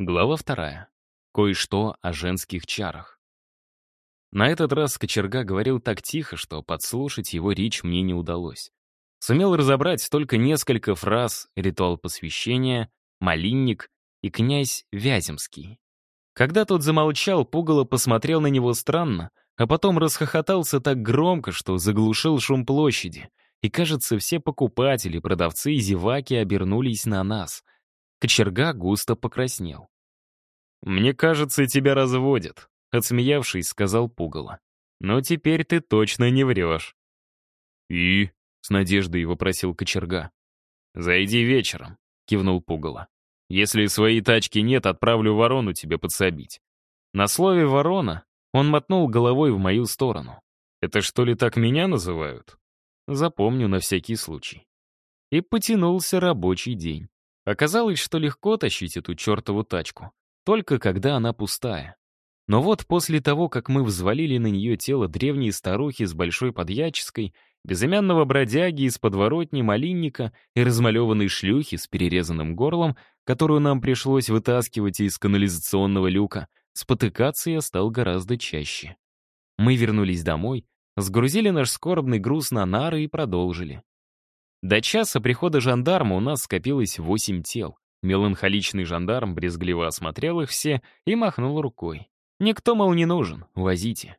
Глава вторая. Кое-что о женских чарах. На этот раз кочерга говорил так тихо, что подслушать его речь мне не удалось. Сумел разобрать только несколько фраз «ритуал посвящения», «малинник» и «князь Вяземский». Когда тот замолчал, Пугало посмотрел на него странно, а потом расхохотался так громко, что заглушил шум площади. И, кажется, все покупатели, продавцы и зеваки обернулись на нас — Кочерга густо покраснел. «Мне кажется, тебя разводят», — отсмеявшись, сказал Пугало. «Но теперь ты точно не врешь». «И?» — с надеждой вопросил Кочерга. «Зайди вечером», — кивнул Пугало. «Если своей тачки нет, отправлю ворону тебе подсобить». На слове «ворона» он мотнул головой в мою сторону. «Это что ли так меня называют?» Запомню на всякий случай. И потянулся рабочий день. Оказалось, что легко тащить эту чертову тачку, только когда она пустая. Но вот после того, как мы взвалили на нее тело древней старухи с большой подьяческой, безымянного бродяги из подворотни малинника и размалеванной шлюхи с перерезанным горлом, которую нам пришлось вытаскивать из канализационного люка, спотыкаться я стал гораздо чаще. Мы вернулись домой, сгрузили наш скорбный груз на нары и продолжили. До часа прихода жандарма у нас скопилось восемь тел. Меланхоличный жандарм брезгливо осмотрел их все и махнул рукой. «Никто, мол, не нужен, возите».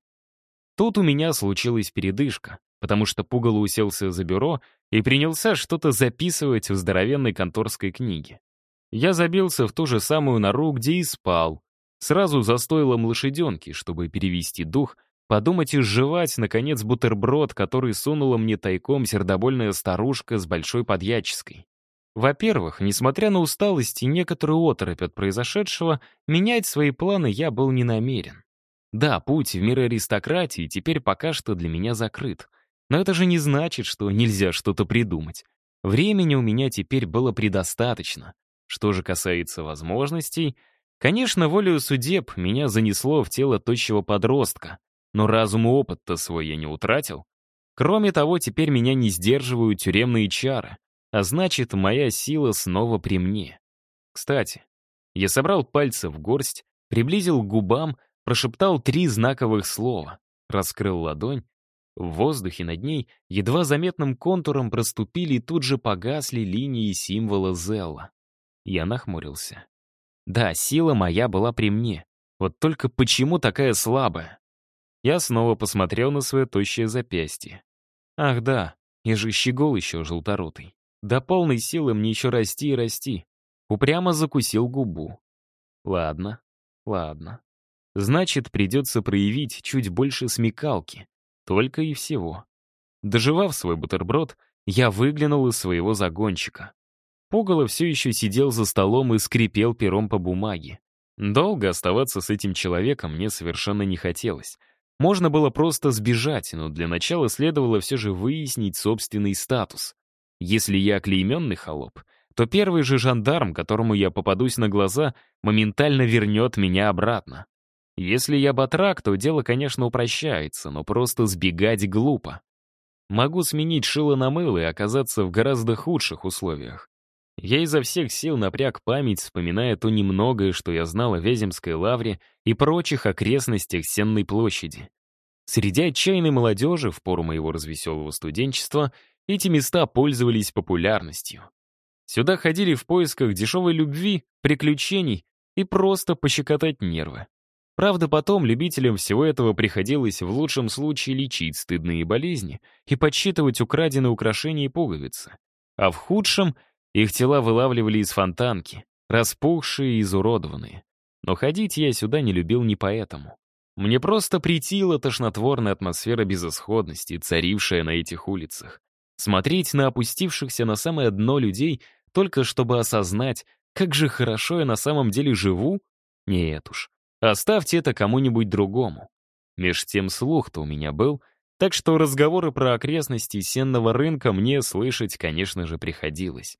Тут у меня случилась передышка, потому что Пугало уселся за бюро и принялся что-то записывать в здоровенной конторской книге. Я забился в ту же самую нору, где и спал, сразу за стойлом лошаденки, чтобы перевести дух — Подумать и сживать, наконец, бутерброд, который сунула мне тайком сердобольная старушка с большой подьяческой. Во-первых, несмотря на усталость и некоторую оторопь от произошедшего, менять свои планы я был не намерен. Да, путь в мир аристократии теперь пока что для меня закрыт. Но это же не значит, что нельзя что-то придумать. Времени у меня теперь было предостаточно. Что же касается возможностей, конечно, волею судеб меня занесло в тело тощего подростка, но разум и опыт-то свой я не утратил. Кроме того, теперь меня не сдерживают тюремные чары, а значит, моя сила снова при мне. Кстати, я собрал пальцы в горсть, приблизил к губам, прошептал три знаковых слова, раскрыл ладонь. В воздухе над ней едва заметным контуром проступили и тут же погасли линии символа Зелла. Я нахмурился. Да, сила моя была при мне. Вот только почему такая слабая? Я снова посмотрел на свое тощее запястье. Ах да, я же щегол еще желторотый. До полной силы мне еще расти и расти. Упрямо закусил губу. Ладно, ладно. Значит, придется проявить чуть больше смекалки. Только и всего. Доживав свой бутерброд, я выглянул из своего загончика. Пугало все еще сидел за столом и скрипел пером по бумаге. Долго оставаться с этим человеком мне совершенно не хотелось. Можно было просто сбежать, но для начала следовало все же выяснить собственный статус. Если я клейменный холоп, то первый же жандарм, которому я попадусь на глаза, моментально вернет меня обратно. Если я батрак, то дело, конечно, упрощается, но просто сбегать глупо. Могу сменить шило на мыло и оказаться в гораздо худших условиях. Я изо всех сил напряг память, вспоминая то немногое, что я знал о Вяземской лавре и прочих окрестностях Сенной площади. Среди отчаянной молодежи в пору моего развеселого студенчества эти места пользовались популярностью. Сюда ходили в поисках дешевой любви, приключений и просто пощекотать нервы. Правда, потом любителям всего этого приходилось в лучшем случае лечить стыдные болезни и подсчитывать украденные украшения и пуговицы. А в худшем их тела вылавливали из фонтанки, распухшие и изуродованные. Но ходить я сюда не любил не поэтому. Мне просто притила тошнотворная атмосфера безысходности, царившая на этих улицах. Смотреть на опустившихся на самое дно людей, только чтобы осознать, как же хорошо я на самом деле живу? Нет уж. Оставьте это кому-нибудь другому. Меж тем слух-то у меня был, так что разговоры про окрестности сенного рынка мне слышать, конечно же, приходилось.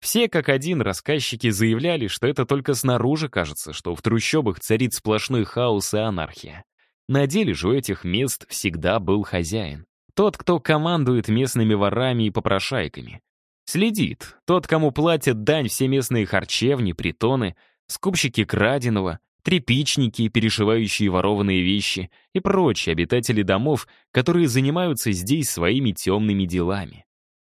Все как один рассказчики заявляли, что это только снаружи кажется, что в трущобах царит сплошной хаос и анархия. На деле же у этих мест всегда был хозяин. Тот, кто командует местными ворами и попрошайками. Следит. Тот, кому платят дань все местные харчевни, притоны, скупщики краденого, тряпичники, перешивающие ворованные вещи и прочие обитатели домов, которые занимаются здесь своими темными делами.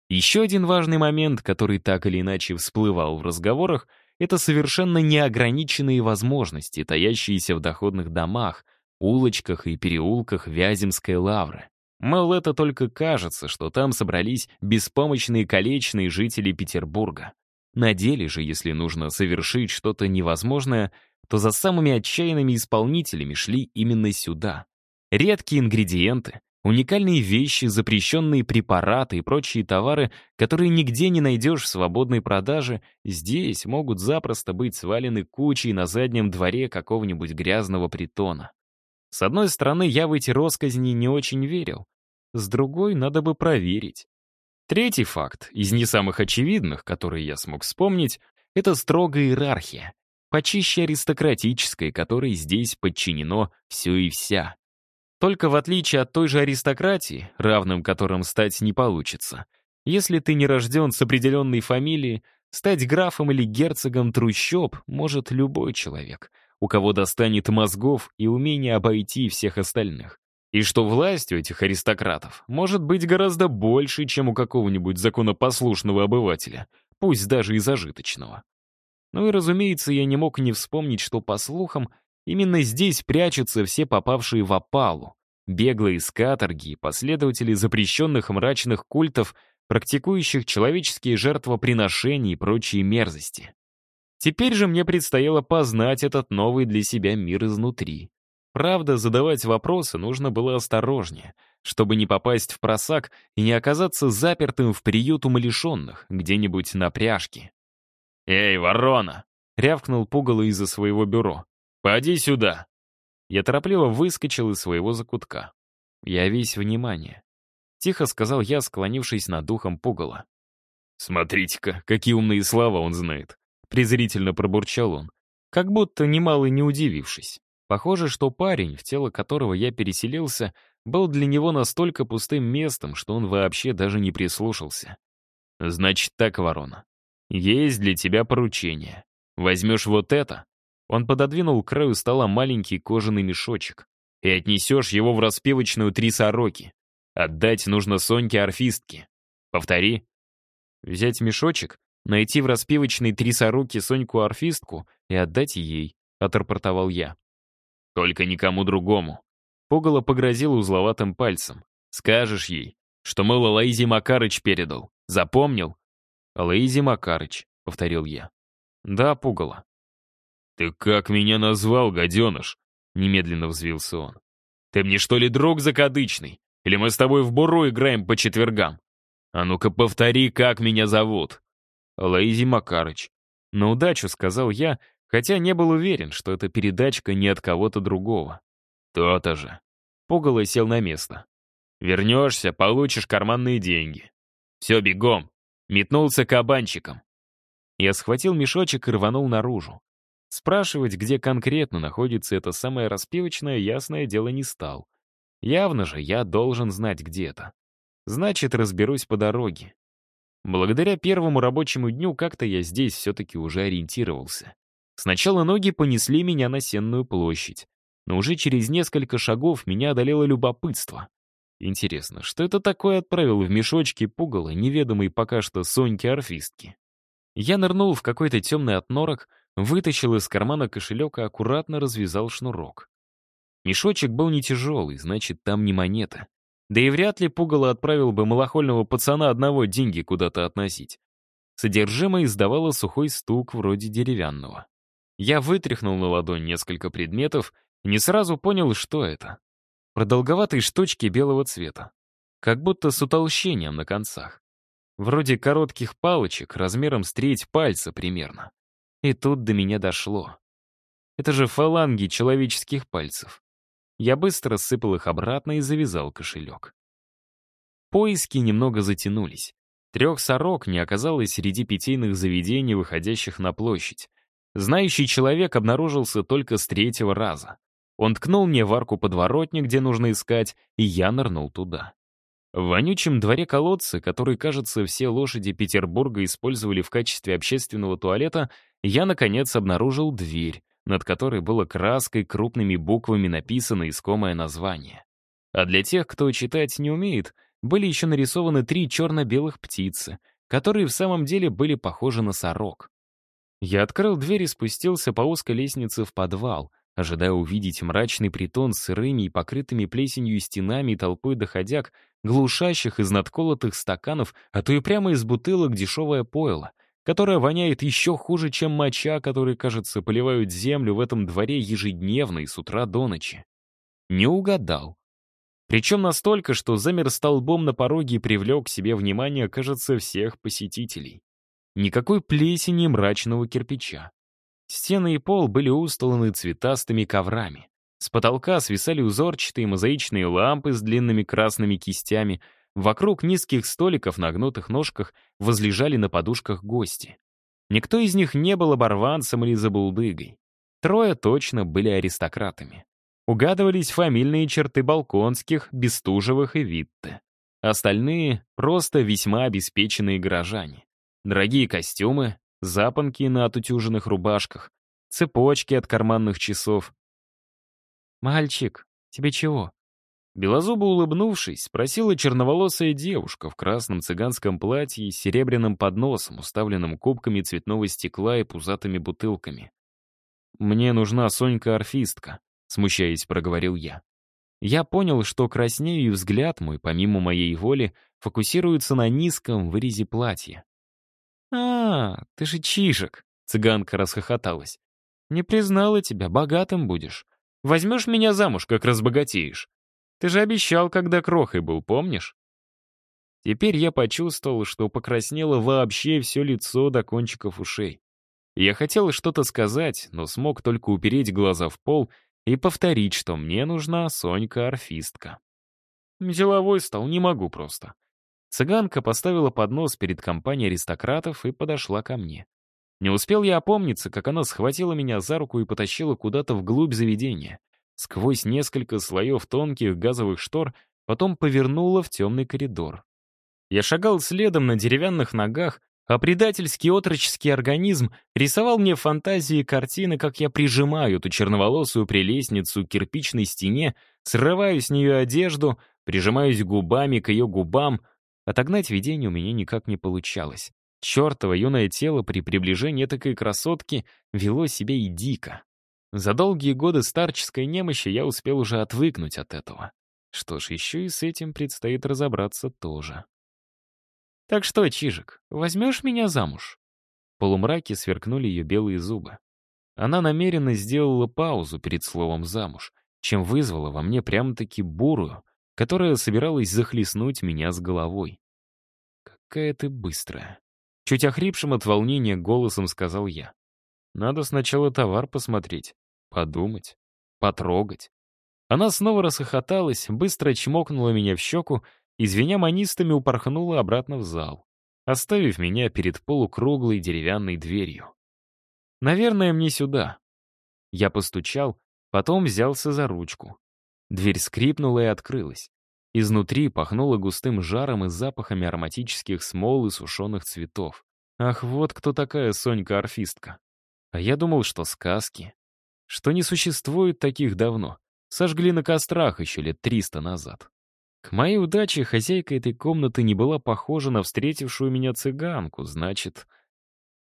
Еще один важный момент, который так или иначе всплывал в разговорах, это совершенно неограниченные возможности, таящиеся в доходных домах, улочках и переулках Вяземской лавры. Мол, это только кажется, что там собрались беспомощные колечные жители Петербурга. На деле же, если нужно совершить что-то невозможное, то за самыми отчаянными исполнителями шли именно сюда. Редкие ингредиенты, уникальные вещи, запрещенные препараты и прочие товары, которые нигде не найдешь в свободной продаже, здесь могут запросто быть свалены кучей на заднем дворе какого-нибудь грязного притона. С одной стороны, я в эти росказни не очень верил. С другой, надо бы проверить. Третий факт, из не самых очевидных, которые я смог вспомнить, это строгая иерархия, почище аристократической, которой здесь подчинено все и вся. Только в отличие от той же аристократии, равным которым стать не получится, если ты не рожден с определенной фамилией, стать графом или герцогом трущоб может любой человек — у кого достанет мозгов и умения обойти всех остальных. И что власть у этих аристократов может быть гораздо больше, чем у какого-нибудь законопослушного обывателя, пусть даже и зажиточного. Ну и, разумеется, я не мог не вспомнить, что, по слухам, именно здесь прячутся все попавшие в опалу, беглые из каторги, последователи запрещенных мрачных культов, практикующих человеческие жертвоприношения и прочие мерзости. Теперь же мне предстояло познать этот новый для себя мир изнутри. Правда, задавать вопросы нужно было осторожнее, чтобы не попасть в просак и не оказаться запертым в приют умалишенных, где-нибудь на пряжке. «Эй, ворона!» — рявкнул пугало из-за своего бюро. «Поди сюда!» Я торопливо выскочил из своего закутка. Я весь внимание. Тихо сказал я, склонившись над духом пугала. «Смотрите-ка, какие умные слова он знает. Презрительно пробурчал он, как будто немало не удивившись. Похоже, что парень, в тело которого я переселился, был для него настолько пустым местом, что он вообще даже не прислушался. «Значит так, ворона, есть для тебя поручение. Возьмешь вот это». Он пододвинул к краю стола маленький кожаный мешочек и отнесешь его в распевочную «Три сороки». Отдать нужно Соньке-орфистке. Повтори. Взять мешочек Найти в распивочной три сороки Соньку-орфистку и отдать ей, отрапортовал я. Только никому другому. Пугало погрозил узловатым пальцем. Скажешь ей, что, мол, Лаизи Макарыч передал. Запомнил? Лаизи Макарыч, повторил я. Да, пугало. Ты как меня назвал, гаденыш? Немедленно взвился он. Ты мне что ли друг закадычный? Или мы с тобой в буру играем по четвергам? А ну-ка повтори, как меня зовут. Лаизи Макарыч. На удачу, сказал я, хотя не был уверен, что эта передачка не от кого-то другого. То-то же. Пугало сел на место. Вернешься, получишь карманные деньги. Все, бегом. Метнулся кабанчиком. Я схватил мешочек и рванул наружу. Спрашивать, где конкретно находится это самое распивочное, ясное дело не стал. Явно же я должен знать, где это. Значит, разберусь по дороге. Благодаря первому рабочему дню как-то я здесь все-таки уже ориентировался. Сначала ноги понесли меня на Сенную площадь, но уже через несколько шагов меня одолело любопытство. Интересно, что это такое отправил в мешочке пугало неведомой пока что Соньки-орфистки? Я нырнул в какой-то темный отнорок, вытащил из кармана кошелек и аккуратно развязал шнурок. Мешочек был не тяжелый, значит, там не монета. Да и вряд ли пугало отправил бы малохольного пацана одного деньги куда-то относить. Содержимое издавало сухой стук вроде деревянного. Я вытряхнул на ладонь несколько предметов и не сразу понял, что это. Продолговатые штучки белого цвета. Как будто с утолщением на концах. Вроде коротких палочек, размером с треть пальца примерно. И тут до меня дошло. Это же фаланги человеческих пальцев. Я быстро сыпал их обратно и завязал кошелек. Поиски немного затянулись. Трех сорок не оказалось среди питейных заведений, выходящих на площадь. Знающий человек обнаружился только с третьего раза. Он ткнул мне в арку подворотни, где нужно искать, и я нырнул туда. В вонючем дворе колодца, который, кажется, все лошади Петербурга использовали в качестве общественного туалета, я, наконец, обнаружил дверь, над которой было краской крупными буквами написано искомое название. А для тех, кто читать не умеет, были еще нарисованы три черно-белых птицы, которые в самом деле были похожи на сорок. Я открыл дверь и спустился по узкой лестнице в подвал, ожидая увидеть мрачный притон с сырыми и покрытыми плесенью стенами и толпой доходяг, глушащих из надколотых стаканов, а то и прямо из бутылок дешевое пойло, которое воняет еще хуже, чем моча, который, кажется, поливают землю в этом дворе ежедневно и с утра до ночи. Не угадал. Причем настолько, что замер столбом на пороге и привлек к себе внимание, кажется, всех посетителей. Никакой плесени мрачного кирпича. Стены и пол были устланы цветастыми коврами. С потолка свисали узорчатые мозаичные лампы с длинными красными кистями — Вокруг низких столиков на гнутых ножках возлежали на подушках гости. Никто из них не был оборванцем или забулдыгой. Трое точно были аристократами. Угадывались фамильные черты Балконских, Бестужевых и Витте. Остальные — просто весьма обеспеченные горожане. Дорогие костюмы, запонки на отутюженных рубашках, цепочки от карманных часов. «Мальчик, тебе чего?» Белозубо улыбнувшись, спросила черноволосая девушка в красном цыганском платье с серебряным подносом, уставленным кубками цветного стекла и пузатыми бутылками. «Мне нужна Сонька-орфистка», — смущаясь, проговорил я. Я понял, что краснею, и взгляд мой, помимо моей воли, фокусируется на низком вырезе платья. «А, ты же Чижик!» — цыганка расхохоталась. «Не признала тебя, богатым будешь. Возьмешь меня замуж, как разбогатеешь. Ты же обещал, когда крохой был, помнишь? Теперь я почувствовал, что покраснело вообще все лицо до кончиков ушей. Я хотел что-то сказать, но смог только упереть глаза в пол и повторить, что мне нужна Сонька-орфистка. Деловой стал, не могу просто. Цыганка поставила поднос перед компанией аристократов и подошла ко мне. Не успел я опомниться, как она схватила меня за руку и потащила куда-то вглубь заведения сквозь несколько слоев тонких газовых штор, потом повернула в темный коридор. Я шагал следом на деревянных ногах, а предательский отроческий организм рисовал мне фантазии картины, как я прижимаю эту черноволосую прелестницу к кирпичной стене, срываю с нее одежду, прижимаюсь губами к ее губам. Отогнать видение у меня никак не получалось. Чертово юное тело при приближении такой красотки вело себя и дико. За долгие годы старческой немощи я успел уже отвыкнуть от этого. Что ж, еще и с этим предстоит разобраться тоже. «Так что, Чижик, возьмешь меня замуж?» В полумраке сверкнули ее белые зубы. Она намеренно сделала паузу перед словом «замуж», чем вызвала во мне прямо-таки бурую, которая собиралась захлестнуть меня с головой. «Какая ты быстрая!» Чуть охрипшим от волнения голосом сказал я. Надо сначала товар посмотреть, подумать, потрогать. Она снова расхохоталась, быстро чмокнула меня в щеку и, звеня манистами, упорхнула обратно в зал, оставив меня перед полукруглой деревянной дверью. «Наверное, мне сюда». Я постучал, потом взялся за ручку. Дверь скрипнула и открылась. Изнутри пахнуло густым жаром и запахами ароматических смол и сушеных цветов. Ах, вот кто такая Сонька-орфистка. А я думал, что сказки. Что не существует таких давно. Сожгли на кострах еще лет триста назад. К моей удаче хозяйка этой комнаты не была похожа на встретившую меня цыганку, значит...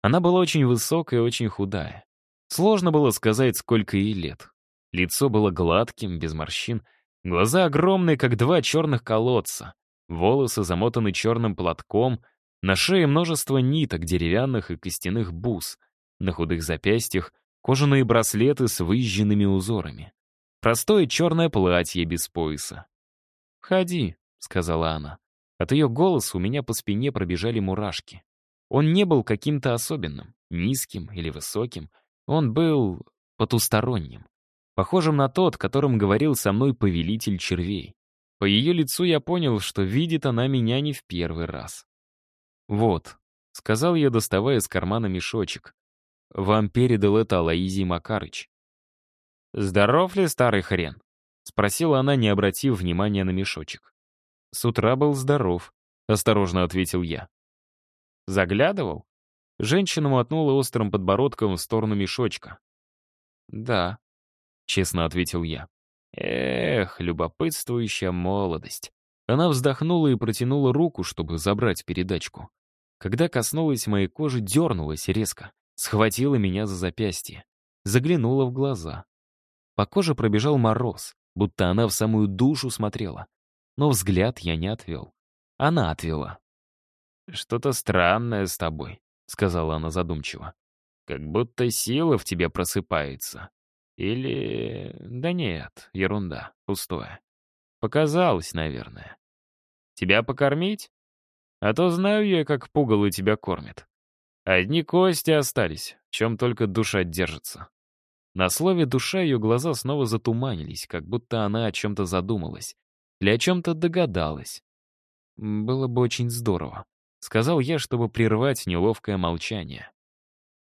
Она была очень высокая и очень худая. Сложно было сказать, сколько ей лет. Лицо было гладким, без морщин, глаза огромные, как два черных колодца, волосы замотаны черным платком, на шее множество ниток деревянных и костяных бус, на худых запястьях кожаные браслеты с выжженными узорами. Простое черное платье без пояса. «Входи», — сказала она. От ее голоса у меня по спине пробежали мурашки. Он не был каким-то особенным, низким или высоким. Он был потусторонним. Похожим на тот, которым говорил со мной повелитель червей. По ее лицу я понял, что видит она меня не в первый раз. «Вот», — сказал я, доставая из кармана мешочек. Вам передал это Алаизий Макарыч. «Здоров ли старый хрен?» — спросила она, не обратив внимания на мешочек. «С утра был здоров», — осторожно ответил я. «Заглядывал?» Женщина мотнула острым подбородком в сторону мешочка. «Да», — честно ответил я. «Эх, любопытствующая молодость». Она вздохнула и протянула руку, чтобы забрать передачку. Когда коснулась моей кожи, дернулась резко, схватила меня за запястье, заглянула в глаза. По коже пробежал мороз, будто она в самую душу смотрела. Но взгляд я не отвел. Она отвела. «Что-то странное с тобой», — сказала она задумчиво. «Как будто сила в тебе просыпается. Или... Да нет, ерунда, пустое. Показалось, наверное. Тебя покормить? А то знаю я, как пугало тебя кормит. Одни кости остались, чем только душа держится. На слове «душа» ее глаза снова затуманились, как будто она о чем-то задумалась. Или о чем-то догадалась. Было бы очень здорово. Сказал я, чтобы прервать неловкое молчание.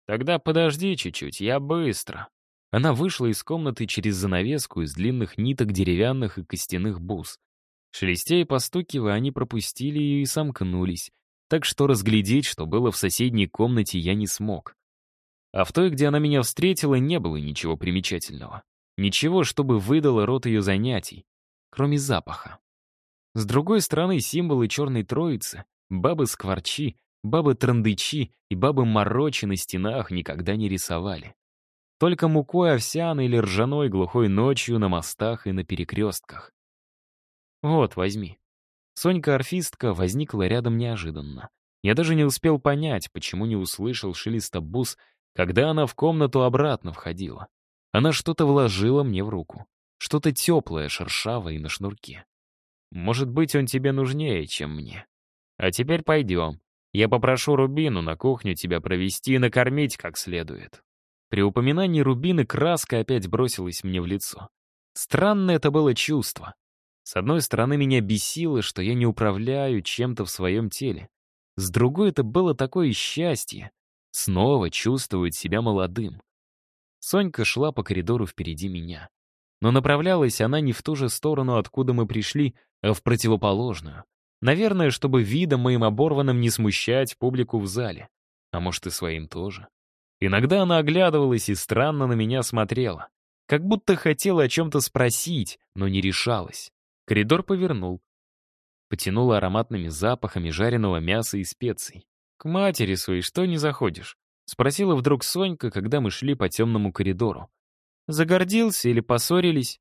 «Тогда подожди чуть-чуть, я быстро». Она вышла из комнаты через занавеску из длинных ниток деревянных и костяных бус. Шелестя и постукивая, они пропустили ее и сомкнулись, так что разглядеть, что было в соседней комнате, я не смог. А в той, где она меня встретила, не было ничего примечательного. Ничего, чтобы выдало рот ее занятий, кроме запаха. С другой стороны, символы черной троицы, бабы-скворчи, бабы-трандычи и бабы-морочи на стенах никогда не рисовали. Только мукой овсяной или ржаной глухой ночью на мостах и на перекрестках. «Вот, возьми». Сонька-орфистка возникла рядом неожиданно. Я даже не успел понять, почему не услышал шелеста бус, когда она в комнату обратно входила. Она что-то вложила мне в руку. Что-то теплое, шершавое и на шнурке. Может быть, он тебе нужнее, чем мне. А теперь пойдем. Я попрошу Рубину на кухню тебя провести и накормить как следует. При упоминании Рубины краска опять бросилась мне в лицо. Странное это было чувство. С одной стороны, меня бесило, что я не управляю чем-то в своем теле. С другой, это было такое счастье. Снова чувствовать себя молодым. Сонька шла по коридору впереди меня. Но направлялась она не в ту же сторону, откуда мы пришли, а в противоположную. Наверное, чтобы видом моим оборванным не смущать публику в зале. А может, и своим тоже. Иногда она оглядывалась и странно на меня смотрела. Как будто хотела о чем-то спросить, но не решалась. Коридор повернул. Потянуло ароматными запахами жареного мяса и специй. «К матери своей что не заходишь?» — спросила вдруг Сонька, когда мы шли по темному коридору. «Загордился или поссорились?»